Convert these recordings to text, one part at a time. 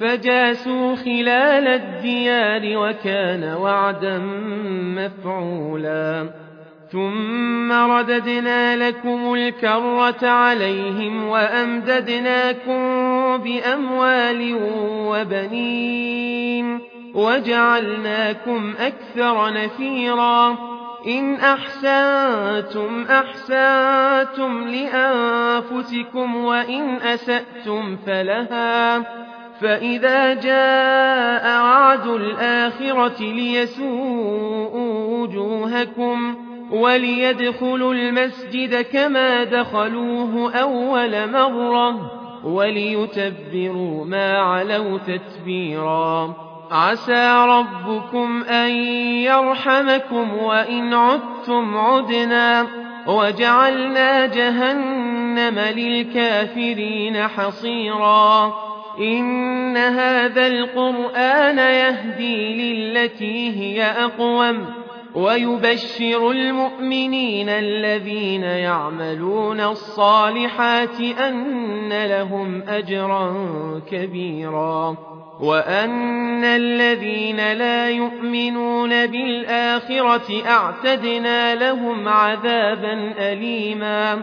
فجاسوا خلال الديار وكان وعدا مفعولا. ثم رددنا لكم الكرة عليهم وأمددناكم بأموال وبنين وجعلناكم أكثر نفيرا. إن أحسنتم أحسنتم لأنفسكم وإن أسأتم فلها. فإذا جاء وعد الآخرة ليسوءوا وجوهكم وليدخلوا المسجد كما دخلوه أول مرة وليتبروا ما علوا تتبيرا عسى ربكم أن يرحمكم وإن عدتم عدنا وجعلنا جهنم للكافرين حصيرا إن هذا القرآن يهدي للتي هي أقوم ويبشر المؤمنين الذين يعملون الصالحات أن لهم أجرا كبيرا وأن الذين لا يؤمنون بالآخرة اعتدنا لهم عذابا أليما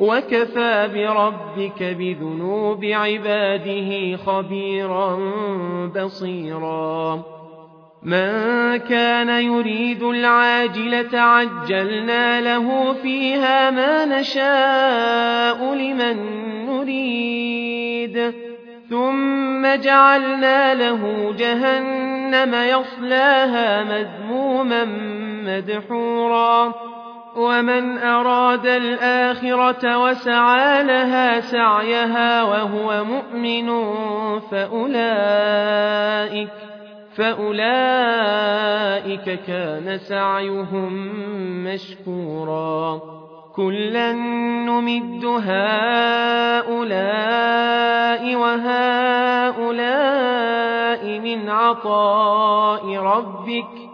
وكفى بربك بذنوب عباده خبيرا بصيرا. من كان يريد العاجلة عجلنا له فيها ما نشاء لمن نريد. ثم جعلنا له جهنم يصلاها مذموما مدحورا. ومن أراد الآخرة وسعى لها سعيها وهو مؤمن فأولئك فأولئك كان سعيهم مشكورا. كلا نمد هؤلاء وهؤلاء من عطاء ربك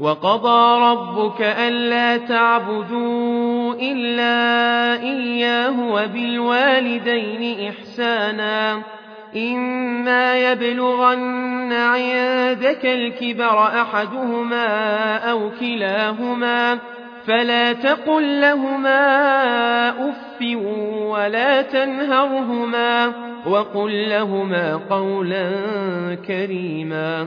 وقضى ربك ألا تعبدوا إلا إياه وبالوالدين إحسانا. إما يبلغن عندك الكبر أحدهما أو كلاهما فلا تقل لهما أف ولا تنهرهما وقل لهما قولا كريما.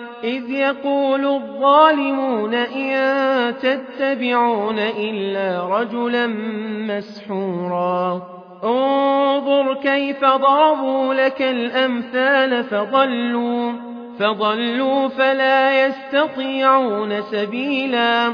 إذ يقول الظالمون إن تتبعون إلا رجلا مسحورا. انظر كيف ضربوا لك الأمثال فضلوا فضلوا فلا يستطيعون سبيلا.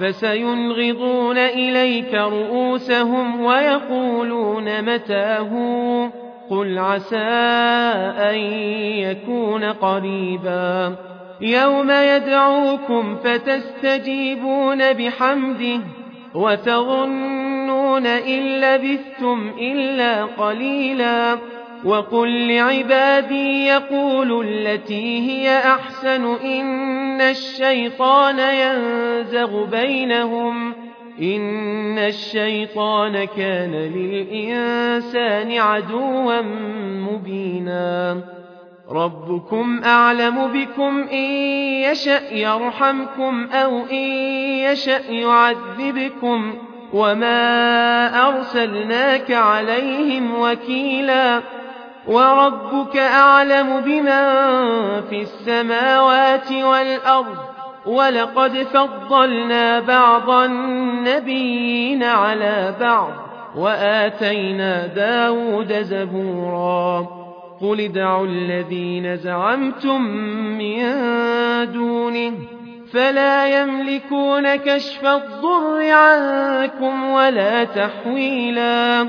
فسينغضون إليك رؤوسهم ويقولون متاه. قل عسى أن يكون قريبا. يوم يدعوكم فتستجيبون بحمده وتظنون إن لبثتم إلا قليلا. وقل لعبادي يقولوا التي هي أحسن إن الشيطان ينزغ بينهم إن الشيطان كان للإنسان عدوا مبينا ربكم أعلم بكم إن يشأ يرحمكم أو إن يشأ يعذبكم وما أرسلناك عليهم وكيلا وربك أعلم بمن في السماوات والأرض ولقد فضلنا بعض النبيين على بعض وآتينا داود زبورا قل ادعوا الذين زعمتم من دونه فلا يملكون كشف الضر عنكم ولا تحويلا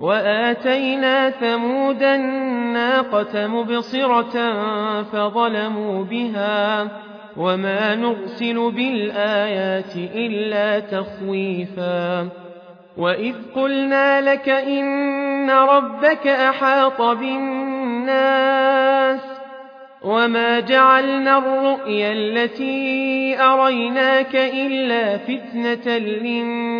وآتينا ثمود الناقة مبصرة فظلموا بها وما نرسل بالآيات إلا تخويفا وإذ قلنا لك إن ربك أحاط بالناس وما جعلنا الرؤيا التي أريناك إلا فتنة للناس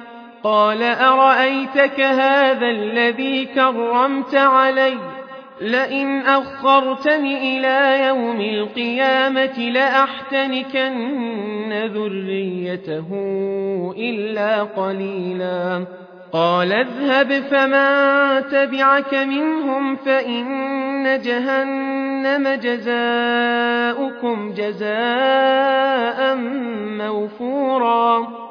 قال أرأيتك هذا الذي كرمت علي؟ لئن أخرتني إلى يوم القيامة لأحتنكن ذريته إلا قليلا. قال اذهب فمن تبعك منهم فإن جهنم جزاؤكم جزاء موفورا.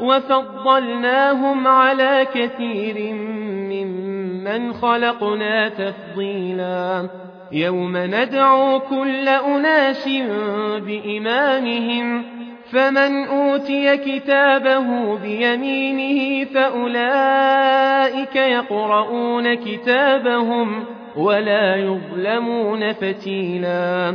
وفضلناهم على كثير ممن خلقنا تفضيلا. يوم ندعو كل أناس بإمامهم فمن أوتي كتابه بيمينه فأولئك يقرؤون كتابهم ولا يظلمون فتيلا.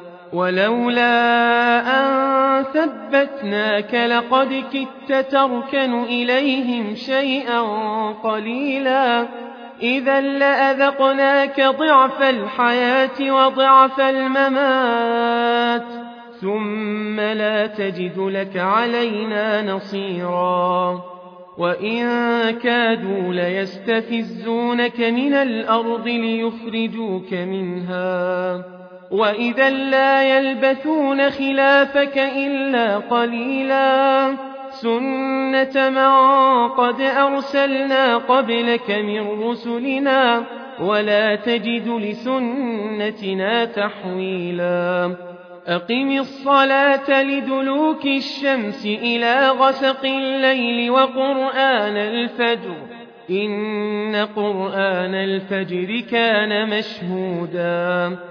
ولولا أن ثبتناك لقد كدت تركن إليهم شيئا قليلا. إذا لأذقناك ضعف الحياة وضعف الممات ثم لا تجد لك علينا نصيرا. وإن كادوا ليستفزونك من الأرض ليخرجوك منها. وإذا لا يلبثون خلافك إلا قليلا سنة من قد أرسلنا قبلك من رسلنا ولا تجد لسنتنا تحويلا أقم الصلاة لدلوك الشمس إلى غسق الليل وقرآن الفجر إن قرآن الفجر كان مشهودا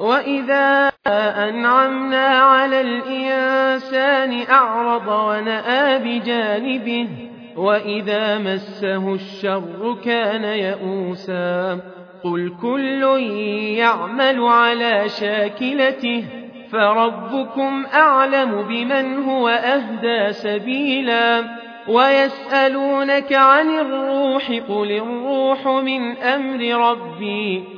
وإذا أنعمنا على الإنسان أعرض ونأى بجانبه وإذا مسه الشر كان يئوسا قل كل يعمل على شاكلته فربكم أعلم بمن هو أهدى سبيلا ويسألونك عن الروح قل الروح من أمر ربي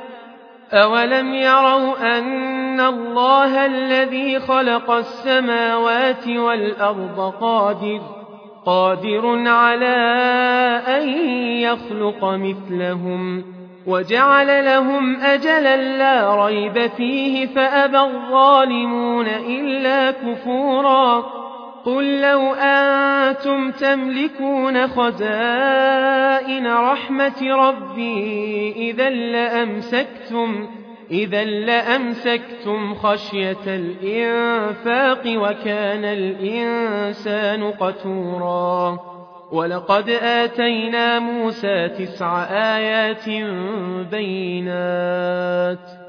أولم يروا أن الله الذي خلق السماوات والأرض قادر قادر على أن يخلق مثلهم وجعل لهم أجلا لا ريب فيه فأبى الظالمون إلا كفورا قل لو أنتم تملكون خزائن رحمة ربي إذا لأمسكتم إذا لأمسكتم خشية الإنفاق وكان الإنسان قتورا. ولقد آتينا موسى تسع آيات بينات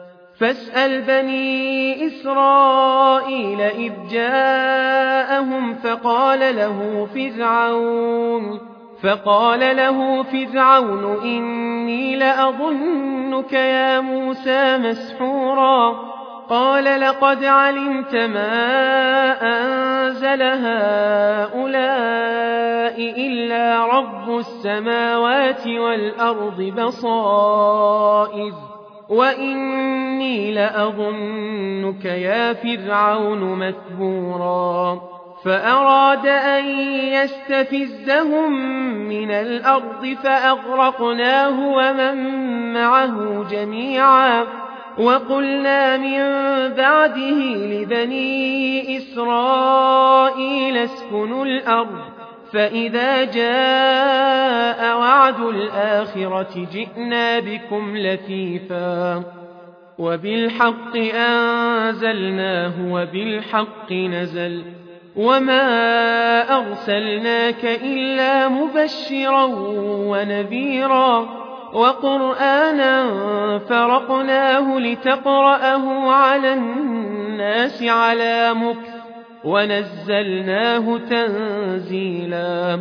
فاسأل بني إسرائيل إذ جاءهم فقال له فرعون فقال له فرعون إني لأظنك يا موسى مسحورا. قال لقد علمت ما أنزل هؤلاء إلا رب السماوات والأرض بصائر. وإني لاظنك يا فرعون مثبورا فأراد أن يستفزهم من الأرض فأغرقناه ومن معه جميعا وقلنا من بعده لبني إسرائيل اسكنوا الأرض فإذا جاء وعد الآخرة جئنا بكم لفيفا وبالحق أنزلناه وبالحق نزل وما أرسلناك إلا مبشرا ونذيرا وقرآنا فرقناه لتقرأه على الناس على مكث ونزلناه تنزيلا